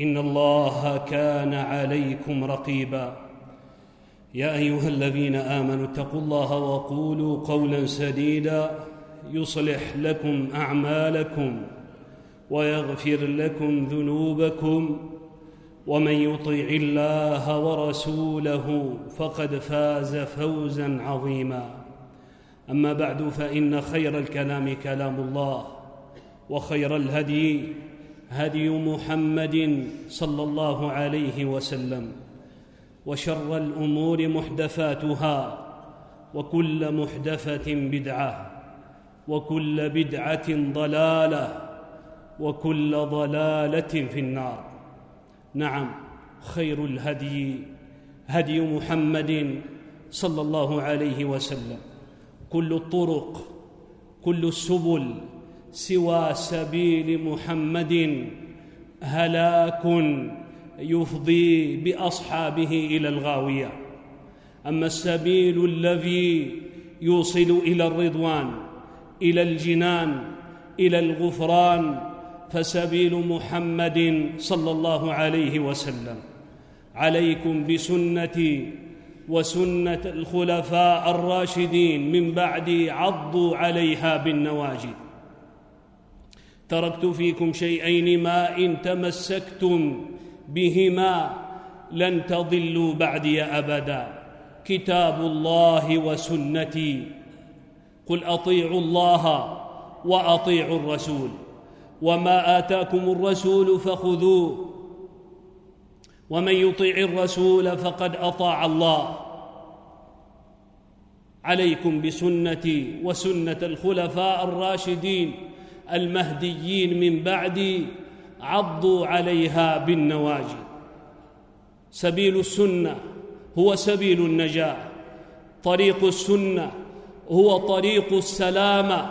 ان الله كان عليكم رقيبا. يا ايها الذين امنوا اتقوا الله وقولوا قولا سديدا. يصلح لكم اعمالكم ويغفر لكم ذنوبكم. ومن يطع الله ورسوله فقد فاز فوزا عظيما. اما بعد فان خير الكلام كلام الله وخير الهدي هدي محمد صلى الله عليه وسلم وشر الأمور محدثاتها وكل محدثة بدعة وكل بدعة ضلالة وكل ضلالة في النار. نعم خير الهدي هدي محمد صلى الله عليه وسلم. كل الطرق كل السبل سوى سبيل محمد هلاك يفضي بأصحابه إلى الغاوية. أما السبيل الذي يوصل إلى الرضوان إلى الجنان إلى الغفران فسبيل محمد صلى الله عليه وسلم. عليكم بسنتي وسنة الخلفاء الراشدين من بعدي عضوا عليها بالنواجذ. تركت فيكم شيئين ما إن تمسكتم بهما لن تضلوا بعدي أبدا. كتاب الله وسنتي. قل أطيعوا الله وأطيعوا الرسول. وما آتاكم الرسول فخذوه. ومن يطيع الرسول فقد أطاع الله. عليكم بسنتي وسنة الخلفاء الراشدين. المهديين من بعدي عضوا عليها بالنواجذ. سبيل السنة هو سبيل النجاة. طريق السنة هو طريق السلامة.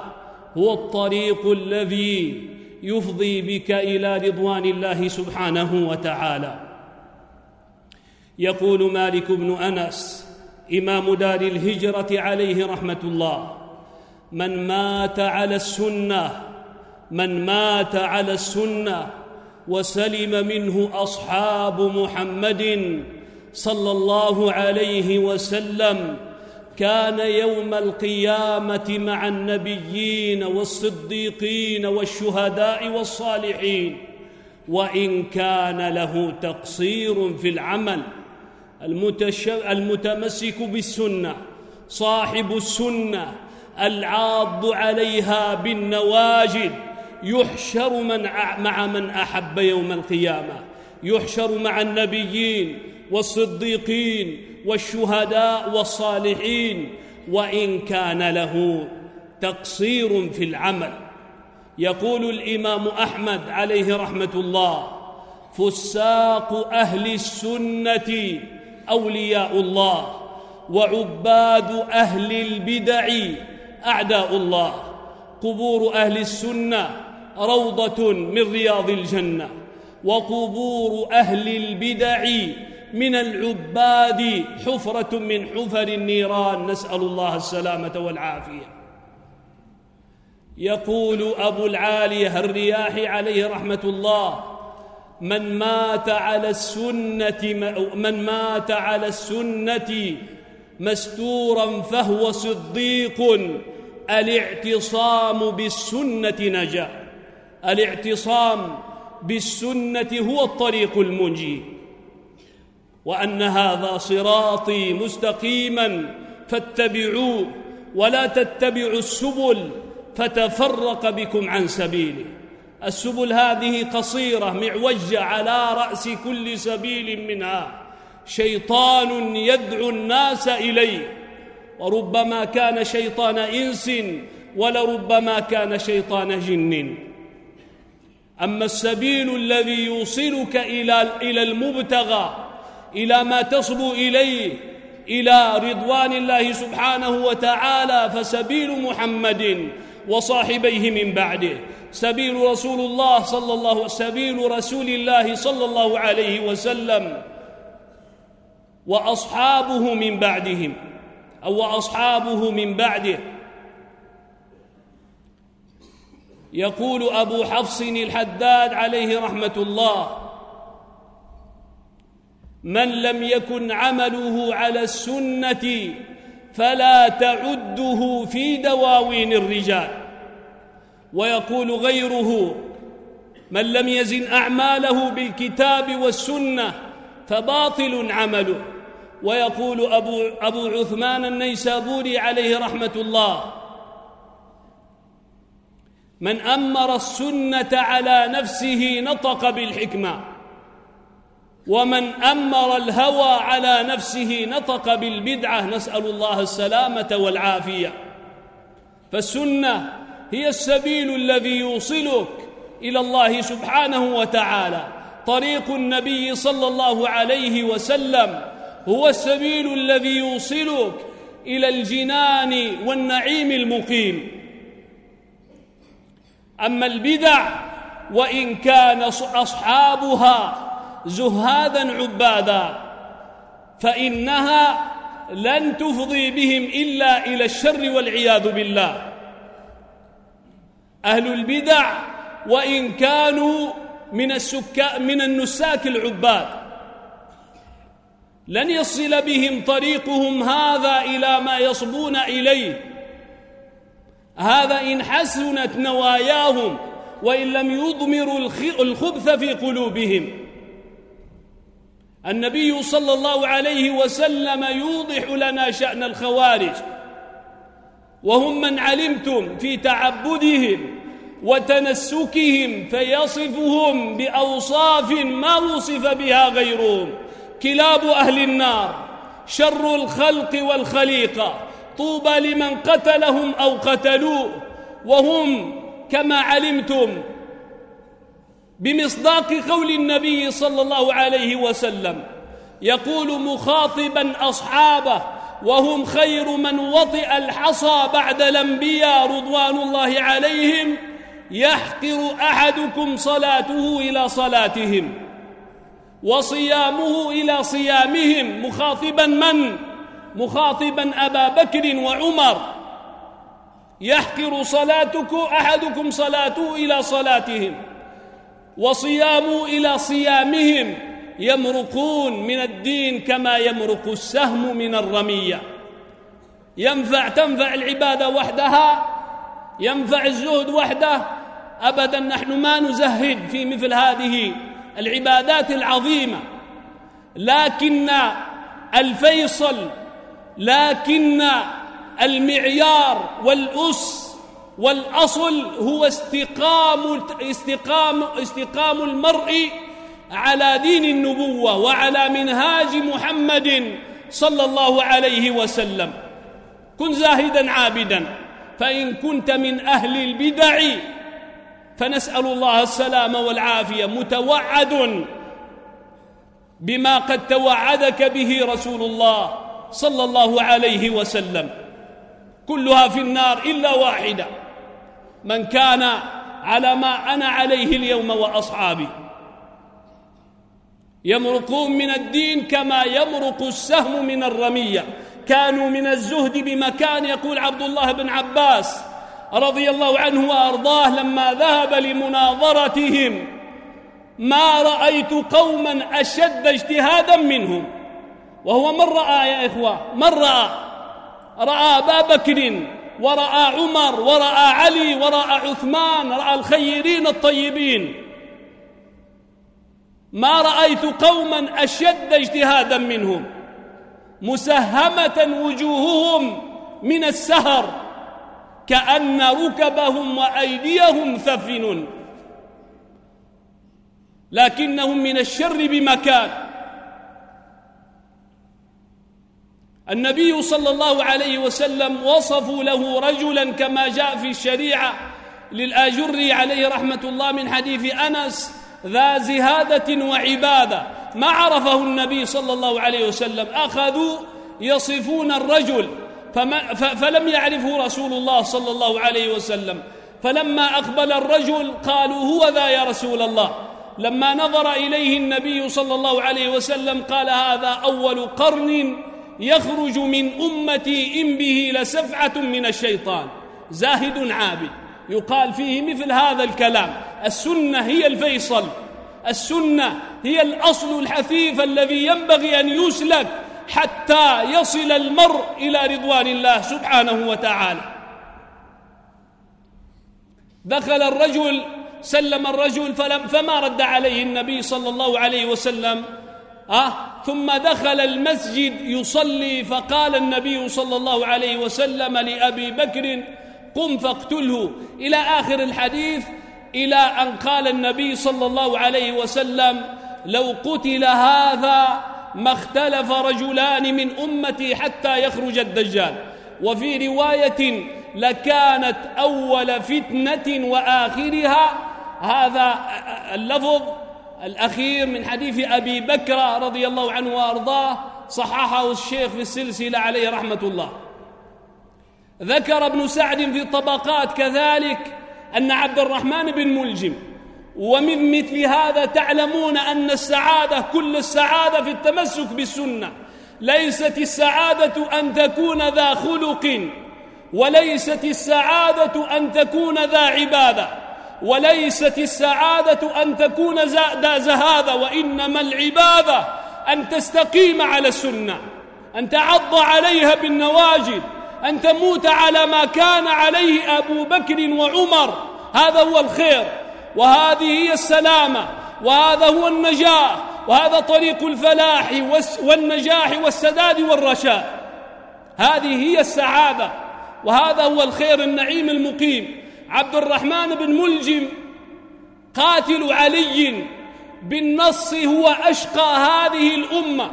هو الطريق الذي يفضي بك إلى رضوان الله سبحانه وتعالى. يقول مالك بن أنس إمام دار الهجرة عليه رحمة الله من مات على السنة من مات على السنة وسلم منه أصحاب محمد صلى الله عليه وسلم كان يوم القيامة مع النبيين والصديقين والشهداء والصالحين وإن كان له تقصير في العمل. المتمسك بالسنة صاحب السنة العاض عليها بالنواجد يحشر من مع من أحب يوم القيامة. يحشر مع النبيين والصديقين والشهداء والصالحين. وإن كان له تقصير في العمل. يقول الإمام أحمد عليه رحمة الله فساق أهل السنة أولياء الله وعباد أهل البدع أعداء الله. قبور أهل السنة روضة من رياض الجنة وقبور أهل البدع من العباد حفرة من حفر النيران. نسأل الله السلامة والعافية. يقول أبو العاليه الرياح عليه رحمة الله؟ من مات على السنة من مات على السنة مستورا فهو صديق الاعتصام بالسنة نجا. الاعتصام بالسنة هو الطريق المنجي وأن هذا صراطي مستقيما فاتبعوه ولا تتبعوا السبل فتفرق بكم عن سبيله. السبل هذه قصيرة معوجة على رأس كل سبيل منها. شيطان يدعو الناس إليه وربما كان شيطان إنس ولربما كان شيطان جن. أما السبيل الذي يوصلك إلى إلى المبتغى إلى ما تصبو إليه إلى رضوان الله سبحانه وتعالى فسبيل محمد وصاحبيه من بعده. سبيل رسول الله صلى الله سبيل رسول الله صلى الله عليه وسلم وأصحابه من بعدهم أو اصحابه من بعده. يقول أبو حفص الحداد عليه رحمة الله من لم يكن عمله على السنة فلا تعده في دواوين الرجال. ويقول غيره من لم يزن أعماله بالكتاب والسنة فباطل عمله. ويقول أبو أبو عثمان النيسابوري عليه رحمة الله من أمر السنة على نفسه نطق بالحكمة ومن أمر الهوى على نفسه نطق بالبدعة نسأل الله السلامة والعافية. فالسنة هي السبيل الذي يوصلك إلى الله سبحانه وتعالى. طريق النبي صلى الله عليه وسلم هو السبيل الذي يوصلك إلى الجنان والنعيم المقيم. أما البدع وإن كان أصحابها زهادا عبادا فإنها لن تفضي بهم إلا إلى الشر والعياذ بالله. أهل البدع وإن كانوا من السكاء من النساك العباد لن يصل بهم طريقهم هذا إلى ما يصبون إليه. هذا إن حسنت نواياهم وإن لم يضمروا الخبث في قلوبهم. النبي صلى الله عليه وسلم يوضح لنا شأن الخوارج. وهم من علمتم في تعبدهم وتنسكهم فيصفهم بأوصاف ما وصف بها غيرهم. كلاب أهل النار شر الخلق والخليقة. طوبى لمن قتلهم أو قتلوه وهم كما علمتم بمصداق قول النبي صلى الله عليه وسلم يقول مخاطبا أصحابه وهم خير من وطئ الحصى بعد الأنبياء رضوان الله عليهم يحقر أحدكم صلاته إلى صلاتهم وصيامه إلى صيامهم مخاطبا من؟ مخاطبا أبا بكر وعمر. يحقر صلاتك أحدكم صلاته إلى صلاتهم وصياموا إلى صيامهم. يمرقون من الدين كما يمرق السهم من الرمية. ينفع تنفع العبادة وحدها ينفع الزهد وحده. ابدا نحن ما نزهد في مثل هذه العبادات العظيمة. لكن الفيصل لكن المعيار والأس والأصل هو استقام استقام استقام المرء على دين النبوة وعلى منهاج محمد صلى الله عليه وسلم. كن زاهدا عابدا. فإن كنت من أهل البدع فنسأل الله السلام والعافية. متوعد بما قد توعدك به رسول الله. صلى الله عليه وسلم. كلها في النار إلا واحدة. من كان على ما أنا عليه اليوم وأصحابي. يمرقون من الدين كما يمرق السهم من الرمية. كانوا من الزهد بمكان يقول عبد الله بن عباس رضي الله عنه وأرضاه لما ذهب لمناظرتهم ما رأيت قوما أشد اجتهادا منهم. وهو من رأى يا إخوة؟ من رأى؟ رأى أبا بكر ورأى عمر ورأى علي ورأى عثمان رأى الخيرين الطيبين. ما رأيت قوما أشد اجتهادا منهم مسهمة وجوههم من السهر كأن ركبهم وأيديهم ثفن لكنهم من الشر بمكان. النبي صلى الله عليه وسلم وصفوا له رجلا كما جاء في الشريعة للآجري عليه رحمة الله من حديث أنس ذا زهادة وعبادة. ما عرفه النبي صلى الله عليه وسلم. أخذوا يصفون الرجل. فما فلم يعرفه رسول الله صلى الله عليه وسلم. فلما أقبل الرجل قالوا هو ذا يا رسول الله؟ لما نظر إليه النبي صلى الله عليه وسلم قال هذا أول قرن يخرج من أمتي إن به لسفعة من الشيطان. زاهد عابد. يقال فيه مثل هذا الكلام. السنة هي الفيصل. السنة هي الأصل الحثيث الذي ينبغي أن يسلك حتى يصل المرء إلى رضوان الله سبحانه وتعالى. دخل الرجل سلم الرجل فلم فما رد عليه النبي صلى الله عليه وسلم أه ثم دخل المسجد يصلي فقال النبي صلى الله عليه وسلم لأبي بكر قم فاقتله. إلى آخر الحديث إلى أن قال النبي صلى الله عليه وسلم لو قتل هذا ما اختلف رجلان من أمتي حتى يخرج الدجال. وفي رواية لكانت أول فتنة وآخرها. هذا اللفظ الأخير من حديث أبي بكر رضي الله عنه وأرضاه صححه الشيخ في السلسلة عليه رحمة الله. ذكر ابن سعد في الطبقات كذلك أن عبد الرحمن بن ملجم ومن مثل هذا تعلمون أن السعادة كل السعادة في التمسك بالسنة. ليست السعادة أن تكون ذا خلق وليست السعادة أن تكون ذا عبادة. وليست السعادة أن تكون ذا زهادة وإنما العبادة أن تستقيم على السنة أن تعض عليها بالنواجذ أن تموت على ما كان عليه أبو بكر وعمر. هذا هو الخير وهذه هي السلامة وهذا هو النجاة وهذا طريق الفلاح والنجاح والسداد والرشاد هذه هي السعادة وهذا هو الخير النعيم المقيم. عبد الرحمن بن ملجم قاتل علي بالنص هو أشقى هذه الأمة.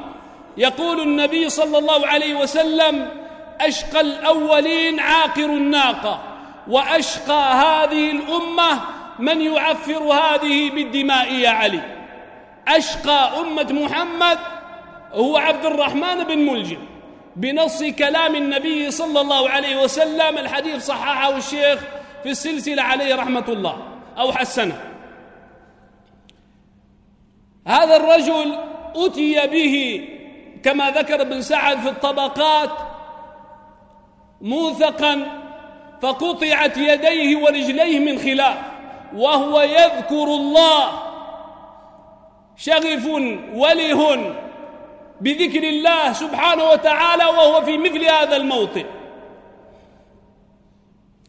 يقول النبي صلى الله عليه وسلم أشقى الأولين عاقر الناقة وأشقى هذه الأمة من يعفر هذه بالدماء يا علي. أشقى أمة محمد هو عبد الرحمن بن ملجم. بنص كلام النبي صلى الله عليه وسلم الحديث صححه الشيخ في السلسلة عليه رحمة الله أو حسنه. هذا الرجل أتي به كما ذكر ابن سعد في الطبقات موثقا فقطعت يديه ورجليه من خلاف وهو يذكر الله شغف وله بذكر الله سبحانه وتعالى وهو في مثل هذا الموطن.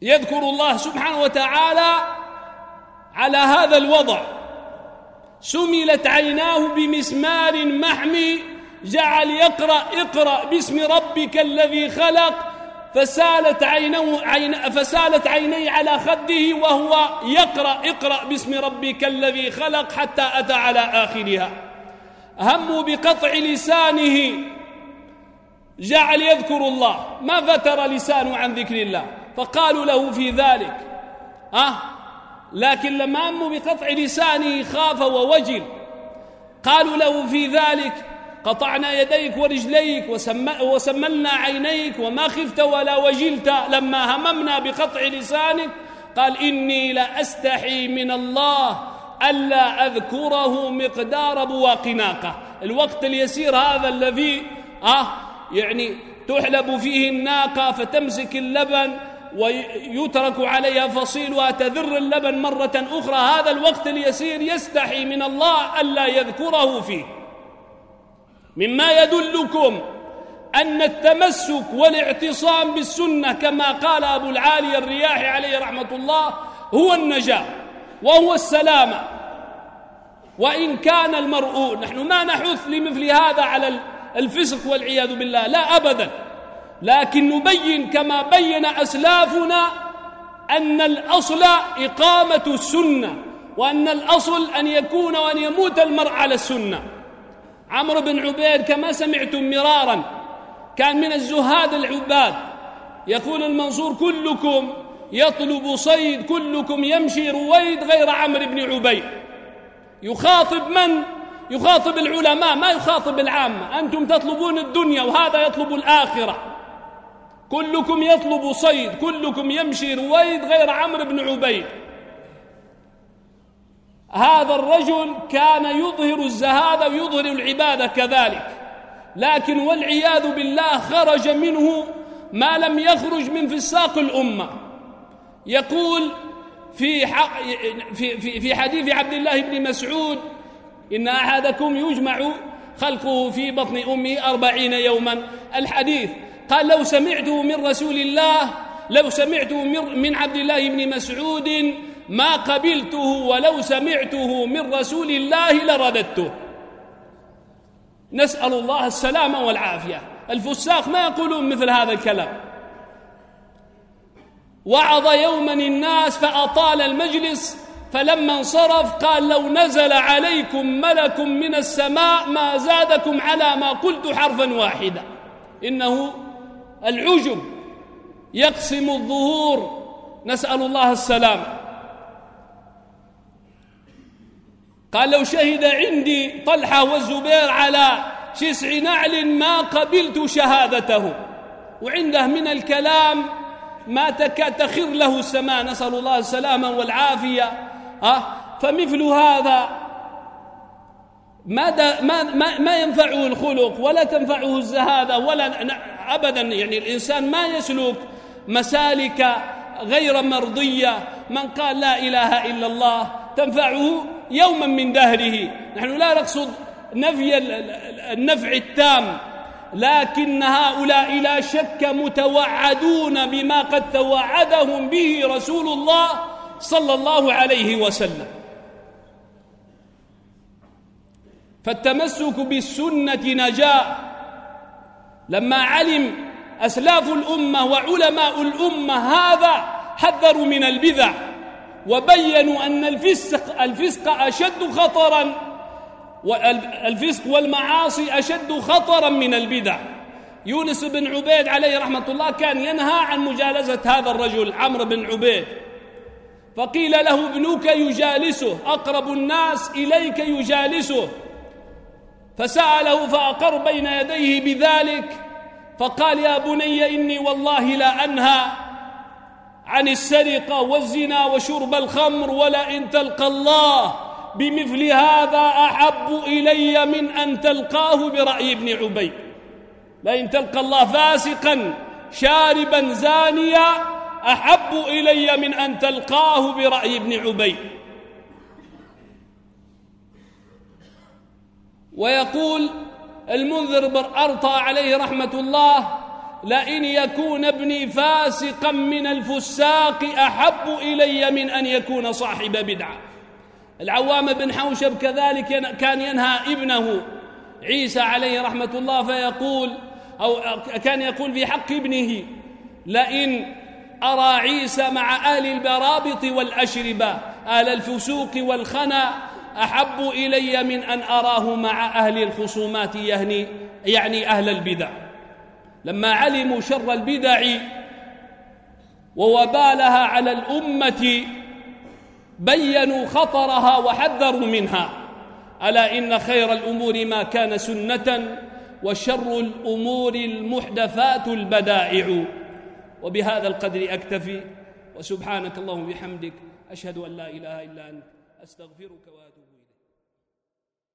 يذكر الله سبحانه وتعالى على هذا الوضع. سملت عيناه بمسمار محمي جعل يقرأ اقرأ باسم ربك الذي خلق فسالت عينه عين فسالت عيني على خده وهو يقرأ اقرأ باسم ربك الذي خلق حتى أتى على آخرها. هموا بقطع لسانه جعل يذكر الله. ما فتر لسانه عن ذكر الله؟ فقالوا له في ذلك. أه لكن لما هموا بقطع لسانه خاف ووجل. قالوا له في ذلك قطعنا يديك ورجليك وسملنا عينيك وما خفت ولا وجلت. لما هممنا بقطع لسانك قال إني لأستحي من الله ألا أذكره مقدار بواق ناقة الوقت اليسير هذا الذي آه يعني تحلب فيه الناقة فتمسك اللبن ويترك عليها فصيلها تذر اللبن مرة أخرى. هذا الوقت اليسير يستحي من الله ألا يذكره فيه. مما يدلكم أن التمسك والاعتصام بالسنة كما قال أبو العالي الرياحي عليه رحمة الله هو النجاة وهو السلامة. وإن كان المرء نحن ما نحث لمثل هذا على الفسق والعياذ بالله لا أبدا. لكن نبين كما بين أسلافنا أن الأصل إقامة السنة وأن الأصل أن يكون وأن يموت المرء على السنة. عمرو بن عبيد كما سمعتم مرارا كان من الزهاد العباد. يقول المنصور كلكم يطلب صيد كلكم يمشي رويد غير عمرو بن عبيد. يخاطب من؟ يخاطب العلماء ما يخاطب العامة. أنتم تطلبون الدنيا وهذا يطلب الآخرة. كلكم يطلب صيد كلكم يمشي رويد غير عمرو بن عبيد. هذا الرجل كان يظهر الزهادة ويظهر العبادة كذلك. لكن والعياذ بالله خرج منه ما لم يخرج من فساق الأمة. يقول في في في في حديث عبد الله بن مسعود إن أحدكم يجمع خلقه في بطن أمه أربعين يوما. الحديث قال لو سمعته من رسول الله لو سمعته من عبد الله بن مسعود ما قبلته ولو سمعته من رسول الله لرددته. نسأل الله السلامة والعافية. الفساق ما يقولون مثل هذا الكلام. وعظ يوما الناس فأطال المجلس فلما انصرف قال لو نزل عليكم ملك من السماء ما زادكم على ما قلت حرفا واحدا. إنه العجب يقسم الظهور نسأل الله السلام. قال لو شهد عندي طلحة والزبير على شسع نعل ما قبلت شهادته. وعنده من الكلام ما تكاد تخر له السماء. نسأل الله السلامة والعافية؟ فمثل هذا ما, ما, ما, ما ينفعه الخلق ولا تنفعه الزهادة ولا أبدا. يعني الإنسان ما يسلك مسالك غير مرضية. من قال لا إله إلا الله تنفعه يوما من دهره. نحن لا نقصد نفي النفع التام لكن هؤلاء لا شك متوعدون بما قد توعدهم به رسول الله صلى الله عليه وسلم. فالتمسك بالسنة نجاة لما علم أسلاف الأمة وعلماء الأمة هذا حذروا من البدع وبينوا أن الفسق الفسق أشد خطرا والفسق والمعاصي أشد خطرا من البدع. يونس بن عبيد عليه رحمة الله كان ينهى عن مجالسة هذا الرجل عمرو بن عبيد. فقيل له ابنك يجالسه أقرب الناس إليك يجالسه. فسأله فأقر بين يديه بذلك فقال يا بني إني والله لا أنهى عن السرقة والزنا وشرب الخمر ولئن تلقى الله بمثل هذا أحب إلي من أن تلقاه برأي ابن عبيد. لئن تلقى الله فاسقا شاربا زانيا أحب إلي من أن تلقاه برأي ابن عبيد. ويقول المنذر بن أرطى عليه رحمة الله لئن يكون ابني فاسقا من الفساق أحب إلي من أن يكون صاحب بدعة. العوام بن حوشب كذلك كان ينهى ابنه عيسى عليه رحمة الله فيقول أو كان يقول في حق ابنه لئن أرى عيسى مع أهل البرابط والأشربة أهل الفسوق والخنا أحب إلي من أن أراه مع أهل الخصومات يهني يعني أهل البدع. لما علموا شر البدع ووبالها على الأمة بينوا خطرها وحذروا منها. ألا إن خير الأمور ما كان سنة وشر الأمور المحدثات البدائع. وبهذا القدر أكتفي وسبحانك اللهم بحمدك أشهد أن لا إله إلا أنت أستغفرك وأتوب